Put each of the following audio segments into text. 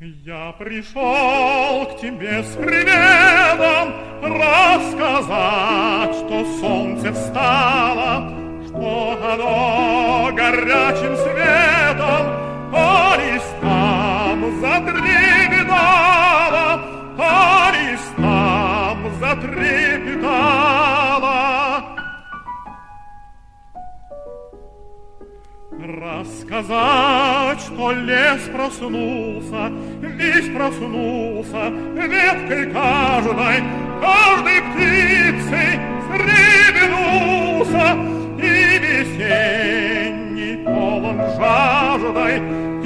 Я пришел к тебе с приветом рассказать, что солнце встало, что оно горячим светом по листам затрепетало, Рассказать, что лес проснулся, весь проснулся, веткой каждой, каждой птицей стрепенулся, и весенний полон жаждой,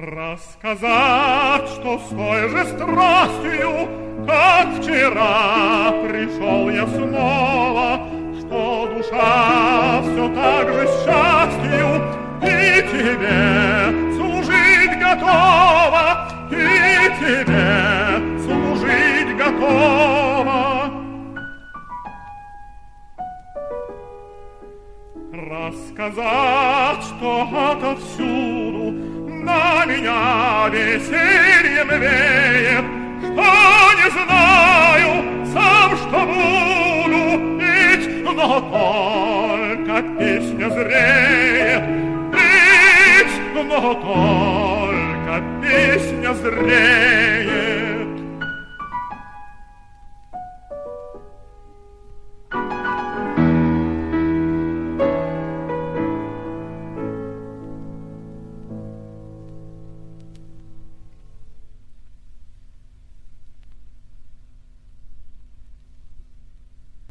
Рассказать, что с той же страстью, как вчера, пришел я снова, что душа все так же счастью и тебе служить готова, и тебе служить готова. Рассказать, что отовсюду меня весельем веет, что не знаю сам, что буду петь, но только песня зреет, петь, но только песня зреет.